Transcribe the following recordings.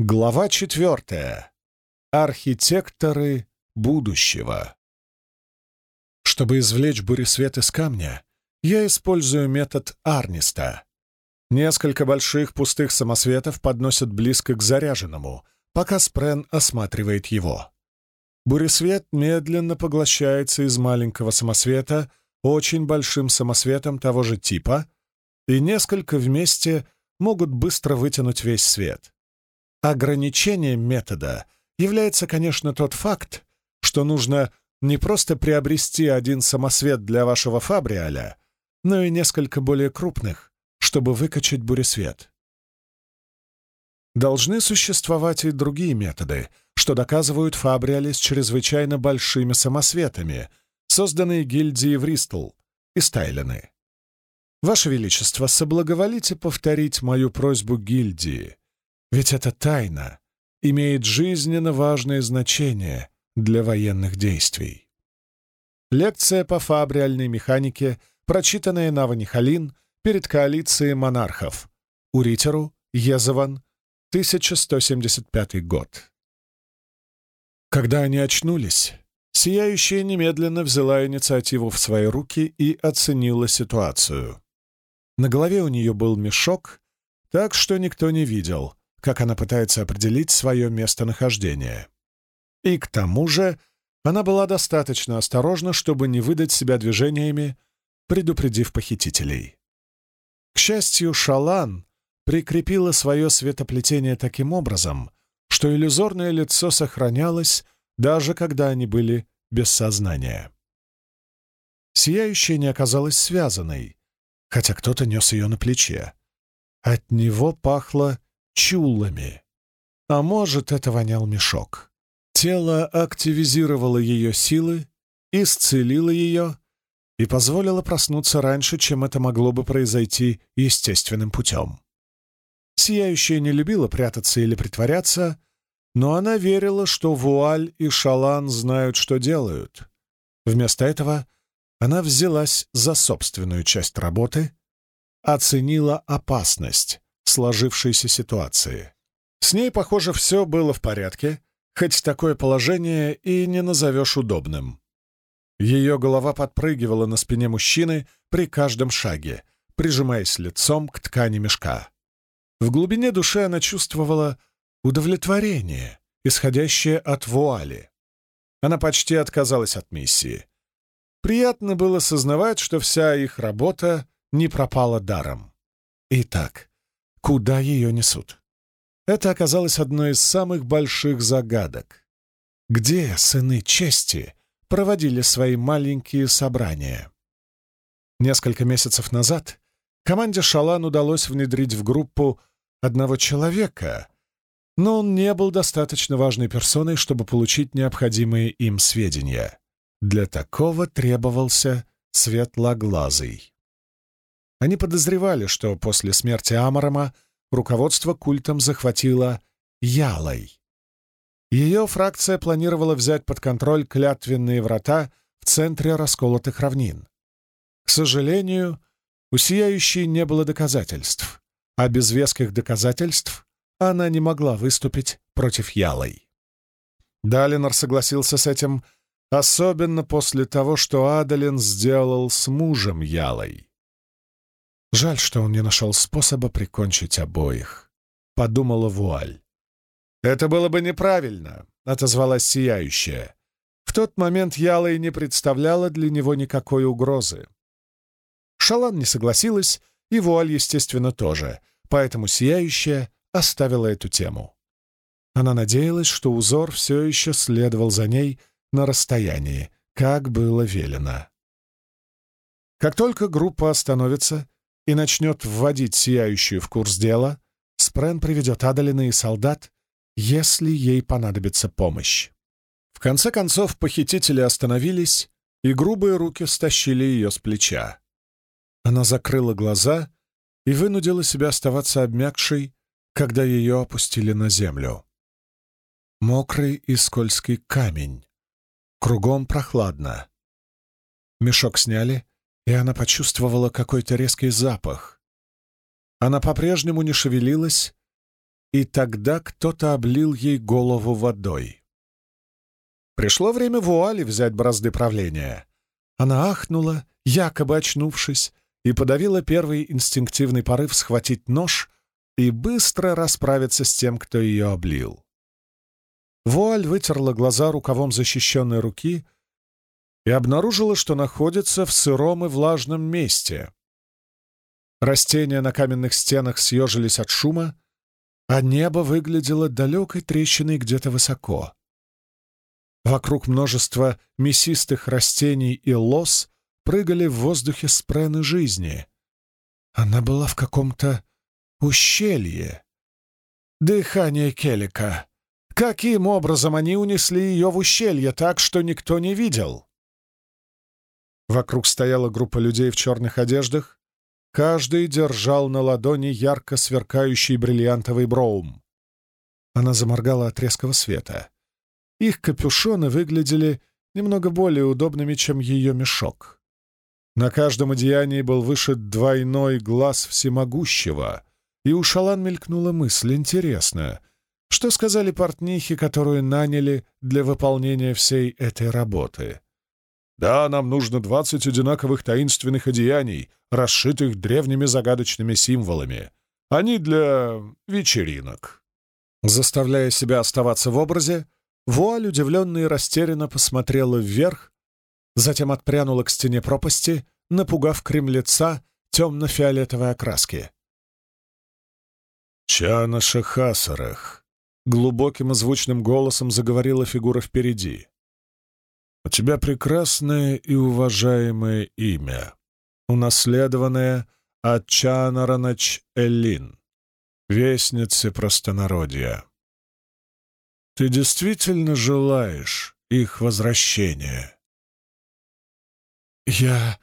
Глава четвертая. Архитекторы будущего. Чтобы извлечь буресвет из камня, я использую метод Арниста. Несколько больших пустых самосветов подносят близко к заряженному, пока Спрен осматривает его. Буресвет медленно поглощается из маленького самосвета очень большим самосветом того же типа, и несколько вместе могут быстро вытянуть весь свет. Ограничением метода является, конечно, тот факт, что нужно не просто приобрести один самосвет для вашего фабриаля, но и несколько более крупных, чтобы выкачать буресвет. Должны существовать и другие методы, что доказывают фабриали с чрезвычайно большими самосветами, созданные гильдией Вристл и Стайлены. Ваше Величество, соблаговолите повторить мою просьбу гильдии. Ведь эта тайна имеет жизненно важное значение для военных действий. Лекция по фабриальной механике, прочитанная на Ванихалин перед коалицией монархов. Уритеру, Езован, 1175 год. Когда они очнулись, Сияющая немедленно взяла инициативу в свои руки и оценила ситуацию. На голове у нее был мешок, так что никто не видел, как она пытается определить свое местонахождение. И к тому же она была достаточно осторожна, чтобы не выдать себя движениями, предупредив похитителей. К счастью, Шалан прикрепила свое светоплетение таким образом, что иллюзорное лицо сохранялось, даже когда они были без сознания. Сияющая не оказалась связанной, хотя кто-то нес ее на плече. От него пахло чулами. А может, это вонял мешок. Тело активизировало ее силы, исцелило ее и позволило проснуться раньше, чем это могло бы произойти естественным путем. Сияющая не любила прятаться или притворяться, но она верила, что Вуаль и Шалан знают, что делают. Вместо этого она взялась за собственную часть работы, оценила опасность, сложившейся ситуации. С ней, похоже, все было в порядке, хоть такое положение и не назовешь удобным. Ее голова подпрыгивала на спине мужчины при каждом шаге, прижимаясь лицом к ткани мешка. В глубине души она чувствовала удовлетворение, исходящее от вуали. Она почти отказалась от миссии. Приятно было сознавать, что вся их работа не пропала даром. Итак, Куда ее несут? Это оказалось одной из самых больших загадок. Где сыны чести проводили свои маленькие собрания? Несколько месяцев назад команде Шалан удалось внедрить в группу одного человека, но он не был достаточно важной персоной, чтобы получить необходимые им сведения. Для такого требовался светлоглазый. Они подозревали, что после смерти Амарама руководство культом захватило Ялой. Ее фракция планировала взять под контроль клятвенные врата в центре расколотых равнин. К сожалению, у Сияющей не было доказательств, а без веских доказательств она не могла выступить против Ялой. Далинор согласился с этим, особенно после того, что Адалин сделал с мужем Ялой. Жаль, что он не нашел способа прикончить обоих, — подумала Вуаль. «Это было бы неправильно», — отозвалась Сияющая. В тот момент Яла и не представляла для него никакой угрозы. Шалан не согласилась, и Вуаль, естественно, тоже, поэтому Сияющая оставила эту тему. Она надеялась, что узор все еще следовал за ней на расстоянии, как было велено. Как только группа остановится, и начнет вводить сияющую в курс дела, Спрен приведет Адалина и солдат, если ей понадобится помощь. В конце концов, похитители остановились, и грубые руки стащили ее с плеча. Она закрыла глаза и вынудила себя оставаться обмякшей, когда ее опустили на землю. Мокрый и скользкий камень. Кругом прохладно. Мешок сняли, и она почувствовала какой-то резкий запах. Она по-прежнему не шевелилась, и тогда кто-то облил ей голову водой. Пришло время вуали взять бразды правления. Она ахнула, якобы очнувшись, и подавила первый инстинктивный порыв схватить нож и быстро расправиться с тем, кто ее облил. Вуаль вытерла глаза рукавом защищенной руки и обнаружила, что находится в сыром и влажном месте. Растения на каменных стенах съежились от шума, а небо выглядело далекой трещиной где-то высоко. Вокруг множества мясистых растений и лос прыгали в воздухе спрены жизни. Она была в каком-то ущелье. Дыхание Келика. Каким образом они унесли ее в ущелье так, что никто не видел? Вокруг стояла группа людей в черных одеждах, Каждый держал на ладони ярко сверкающий бриллиантовый броум. Она заморгала от резкого света. Их капюшоны выглядели немного более удобными, чем ее мешок. На каждом одеянии был вышит двойной глаз всемогущего, и у Шалан мелькнула мысль, интересно, что сказали портнихи, которую наняли для выполнения всей этой работы? Да, нам нужно двадцать одинаковых таинственных одеяний, расшитых древними загадочными символами. Они для вечеринок. Заставляя себя оставаться в образе, Вуаль удивленно и растерянно посмотрела вверх, затем отпрянула к стене пропасти, напугав кремлеца темно-фиолетовой окраски. «Чана Шахасарах», — глубоким и звучным голосом заговорила фигура впереди. У тебя прекрасное и уважаемое имя, унаследованное от Чанаранач Эллин, вестницы простонародья. Ты действительно желаешь их возвращения? Я...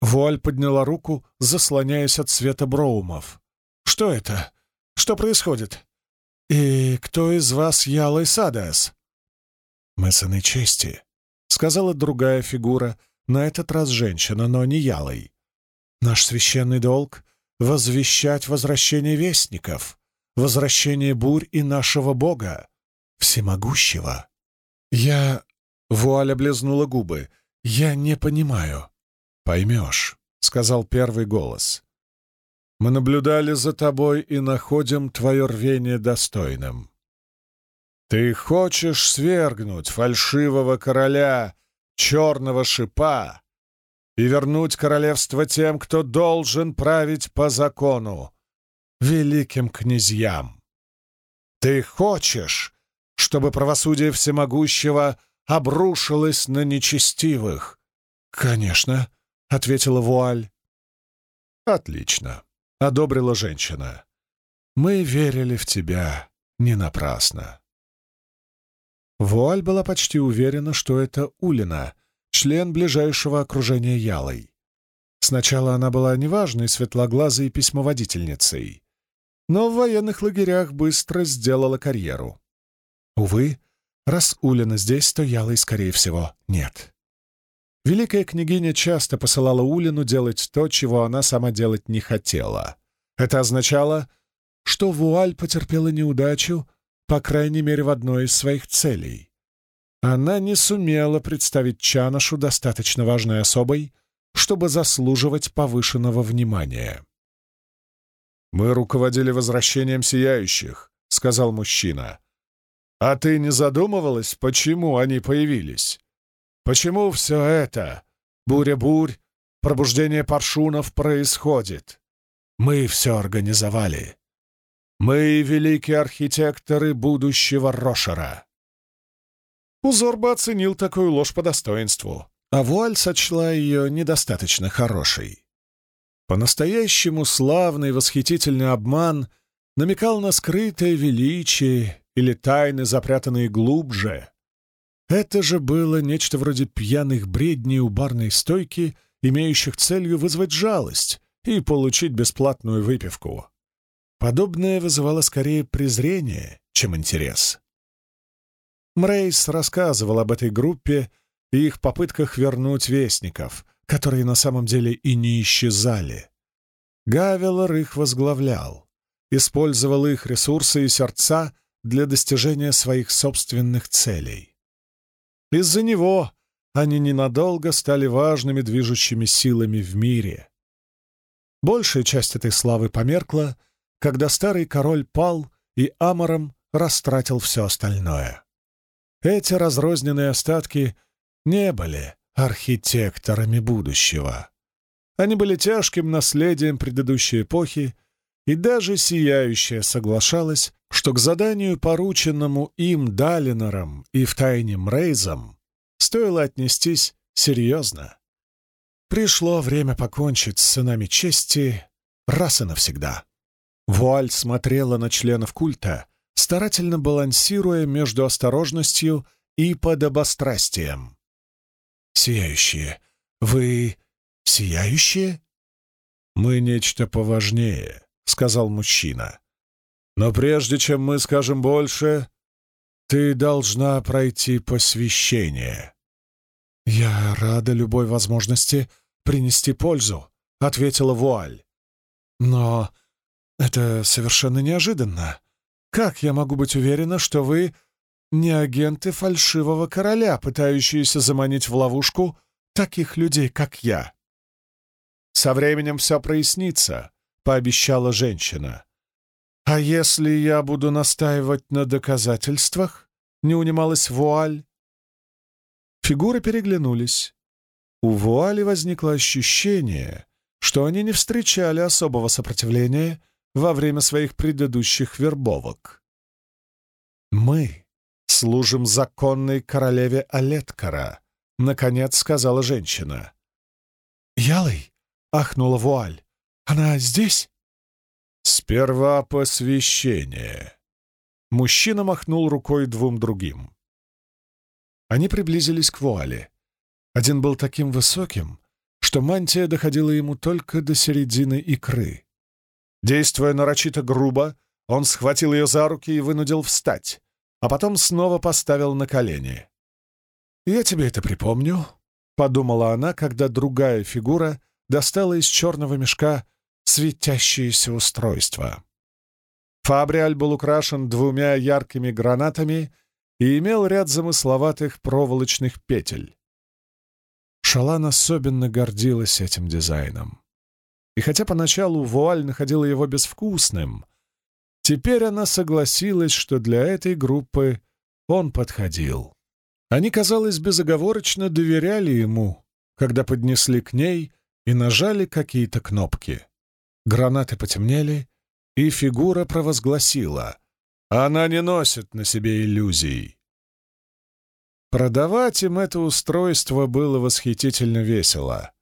Вуаль подняла руку, заслоняясь от света броумов. «Что это? Что происходит? И кто из вас Ялой Садас?» «Мы сыны чести», — сказала другая фигура, на этот раз женщина, но не ялой. «Наш священный долг — возвещать возвращение вестников, возвращение бурь и нашего Бога, всемогущего». «Я...» — вуаля облизнула губы. «Я не понимаю». «Поймешь», — сказал первый голос. «Мы наблюдали за тобой и находим твое рвение достойным. Ты хочешь свергнуть фальшивого короля черного шипа и вернуть королевство тем, кто должен править по закону, великим князьям. Ты хочешь, чтобы правосудие всемогущего обрушилось на нечестивых? Конечно, — ответила Вуаль. Отлично, — одобрила женщина. Мы верили в тебя не напрасно. Вуаль была почти уверена, что это Улина, член ближайшего окружения Ялой. Сначала она была неважной светлоглазой письмоводительницей, но в военных лагерях быстро сделала карьеру. Увы, раз Улина здесь, то Ялой, скорее всего, нет. Великая княгиня часто посылала Улину делать то, чего она сама делать не хотела. Это означало, что Вуаль потерпела неудачу по крайней мере, в одной из своих целей. Она не сумела представить Чаношу достаточно важной особой, чтобы заслуживать повышенного внимания. «Мы руководили возвращением сияющих», — сказал мужчина. «А ты не задумывалась, почему они появились? Почему все это, буря-бурь, пробуждение паршунов происходит? Мы все организовали. Мы — великие архитекторы будущего Рошера. Узор бы оценил такую ложь по достоинству, а Вуаль сочла ее недостаточно хорошей. По-настоящему славный восхитительный обман намекал на скрытое величие или тайны, запрятанные глубже. Это же было нечто вроде пьяных бредней у барной стойки, имеющих целью вызвать жалость и получить бесплатную выпивку. Подобное вызывало скорее презрение, чем интерес. Мрейс рассказывал об этой группе и их попытках вернуть вестников, которые на самом деле и не исчезали. Гавелор их возглавлял. использовал их ресурсы и сердца для достижения своих собственных целей. Из-за него они ненадолго стали важными движущими силами в мире. Большая часть этой славы померкла, когда старый король пал и Амором растратил все остальное. Эти разрозненные остатки не были архитекторами будущего. Они были тяжким наследием предыдущей эпохи, и даже Сияющая соглашалась, что к заданию, порученному им Далинором и втайне Мрейзом, стоило отнестись серьезно. Пришло время покончить с сынами чести раз и навсегда. Вуаль смотрела на членов культа, старательно балансируя между осторожностью и подобострастием. «Сияющие, вы сияющие?» «Мы нечто поважнее», — сказал мужчина. «Но прежде чем мы скажем больше, ты должна пройти посвящение». «Я рада любой возможности принести пользу», — ответила Вуаль. «Но это совершенно неожиданно. Как я могу быть уверена, что вы не агенты фальшивого короля, пытающиеся заманить в ловушку таких людей, как я?» «Со временем все прояснится», — пообещала женщина. «А если я буду настаивать на доказательствах?» — не унималась вуаль. Фигуры переглянулись. У вуали возникло ощущение, что они не встречали особого сопротивления во время своих предыдущих вербовок. «Мы служим законной королеве Алеткара», — наконец сказала женщина. «Ялой?» — ахнула вуаль. «Она здесь?» «Сперва посвящение». Мужчина махнул рукой двум другим. Они приблизились к вуале. Один был таким высоким, что мантия доходила ему только до середины икры. Действуя нарочито грубо, он схватил ее за руки и вынудил встать, а потом снова поставил на колени. «Я тебе это припомню», — подумала она, когда другая фигура достала из черного мешка светящееся устройство. Фабриаль был украшен двумя яркими гранатами и имел ряд замысловатых проволочных петель. Шалан особенно гордилась этим дизайном. И хотя поначалу Вуаль находила его безвкусным, теперь она согласилась, что для этой группы он подходил. Они, казалось, безоговорочно доверяли ему, когда поднесли к ней и нажали какие-то кнопки. Гранаты потемнели, и фигура провозгласила «Она не носит на себе иллюзий». Продавать им это устройство было восхитительно весело.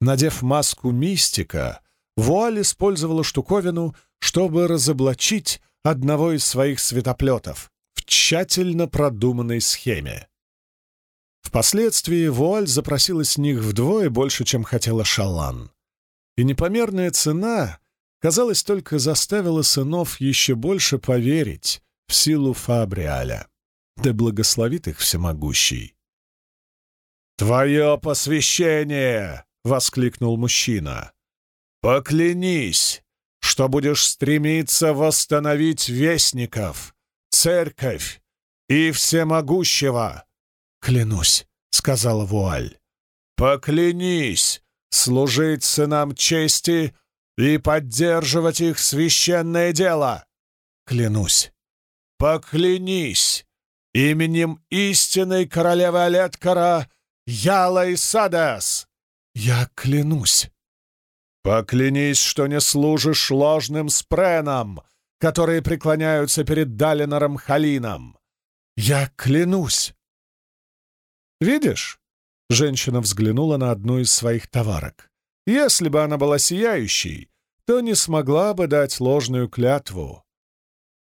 Надев маску мистика, Вуаль использовала штуковину, чтобы разоблачить одного из своих светоплетов в тщательно продуманной схеме. Впоследствии Вуаль запросила с них вдвое больше, чем хотела Шалан. И непомерная цена, казалось, только заставила сынов еще больше поверить в силу Фабриаля. Да благословит их всемогущий. «Твое посвящение!» — воскликнул мужчина. «Поклянись, что будешь стремиться восстановить вестников, церковь и всемогущего!» «Клянусь», — сказала Вуаль. «Поклянись служить сынам чести и поддерживать их священное дело!» «Клянусь!» «Поклянись именем истинной королевы Алеткара Яла и Садас!» «Я клянусь!» «Поклянись, что не служишь ложным спренам, которые преклоняются перед Далинором Халином!» «Я клянусь!» «Видишь?» — женщина взглянула на одну из своих товарок. «Если бы она была сияющей, то не смогла бы дать ложную клятву».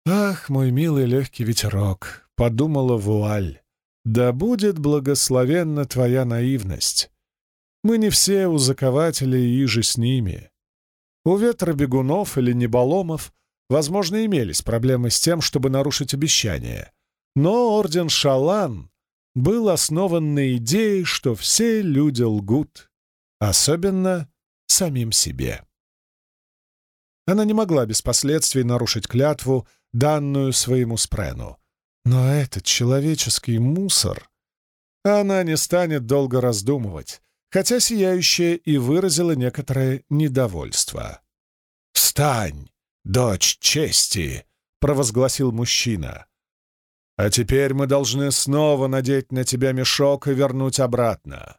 «Ах, мой милый легкий ветерок!» — подумала Вуаль. «Да будет благословенна твоя наивность. Мы не все у закователей и же с ними. У ветра бегунов или неболомов, возможно, имелись проблемы с тем, чтобы нарушить обещание. Но орден Шалан был основан на идее, что все люди лгут, особенно самим себе. Она не могла без последствий нарушить клятву, данную своему спрену. Но этот человеческий мусор... Она не станет долго раздумывать, хотя сияющая и выразила некоторое недовольство. «Встань, дочь чести!» — провозгласил мужчина. «А теперь мы должны снова надеть на тебя мешок и вернуть обратно.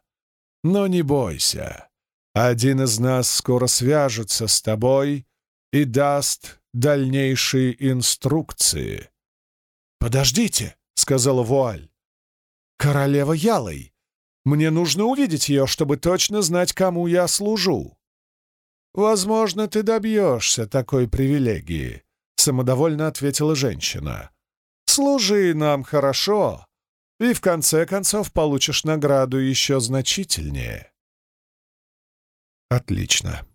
Но не бойся, один из нас скоро свяжется с тобой и даст дальнейшие инструкции». «Подождите», — сказала Вуаль. «Королева Ялой. Мне нужно увидеть ее, чтобы точно знать, кому я служу». «Возможно, ты добьешься такой привилегии», — самодовольно ответила женщина. «Служи нам хорошо, и в конце концов получишь награду еще значительнее». Отлично.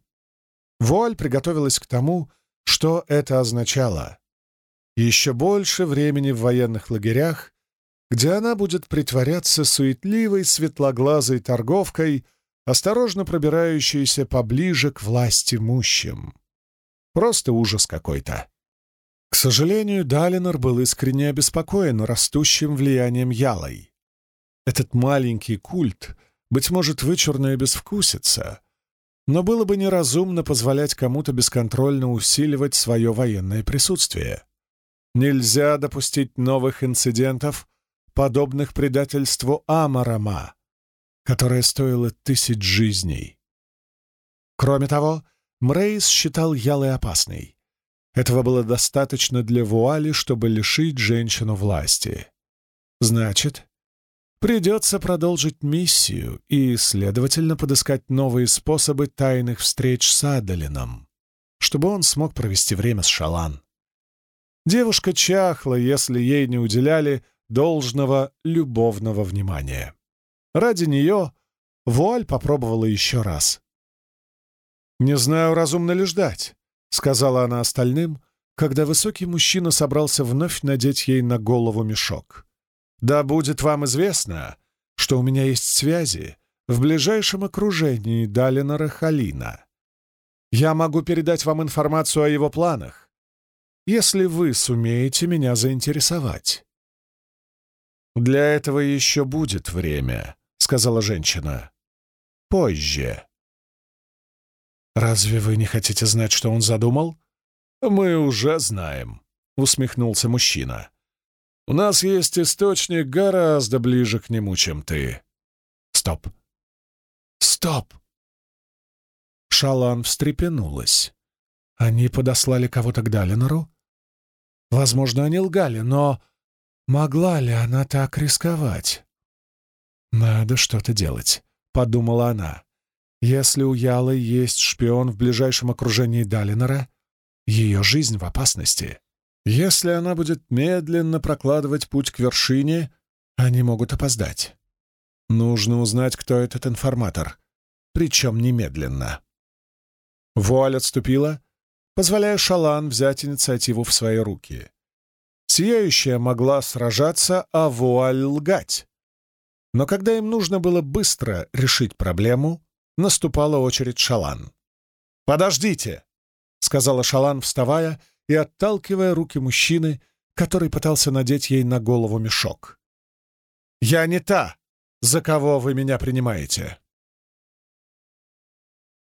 Вуаль приготовилась к тому, что это означало. Еще больше времени в военных лагерях, где она будет притворяться суетливой светлоглазой торговкой, осторожно пробирающейся поближе к власти мущим. Просто ужас какой-то. К сожалению, Далинор был искренне обеспокоен растущим влиянием Ялой. Этот маленький культ, быть может, вычурно и безвкусица, но было бы неразумно позволять кому-то бесконтрольно усиливать свое военное присутствие. Нельзя допустить новых инцидентов, подобных предательству Амарама, которое стоило тысяч жизней. Кроме того, Мрейс считал Ялой опасной. Этого было достаточно для вуали, чтобы лишить женщину власти. Значит, придется продолжить миссию и, следовательно, подыскать новые способы тайных встреч с Адалином, чтобы он смог провести время с Шалан. Девушка чахла, если ей не уделяли должного любовного внимания. Ради нее Вуаль попробовала еще раз. «Не знаю, разумно ли ждать», — сказала она остальным, когда высокий мужчина собрался вновь надеть ей на голову мешок. «Да будет вам известно, что у меня есть связи в ближайшем окружении Далина Рахалина. Я могу передать вам информацию о его планах, если вы сумеете меня заинтересовать». «Для этого еще будет время», — сказала женщина. «Позже». «Разве вы не хотите знать, что он задумал?» «Мы уже знаем», — усмехнулся мужчина. «У нас есть источник гораздо ближе к нему, чем ты». «Стоп! Стоп!» Шалан встрепенулась. «Они подослали кого-то к Далинору?» «Возможно, они лгали, но Могла ли она так рисковать? «Надо что-то делать», — подумала она. «Если у Ялы есть шпион в ближайшем окружении Далинора, ее жизнь в опасности. Если она будет медленно прокладывать путь к вершине, они могут опоздать. Нужно узнать, кто этот информатор, причем немедленно». Вуаль отступила, позволяя Шалан взять инициативу в свои руки. Сияющая могла сражаться, а вуаль лгать. Но когда им нужно было быстро решить проблему, наступала очередь Шалан. «Подождите!» — сказала Шалан, вставая и отталкивая руки мужчины, который пытался надеть ей на голову мешок. «Я не та, за кого вы меня принимаете!»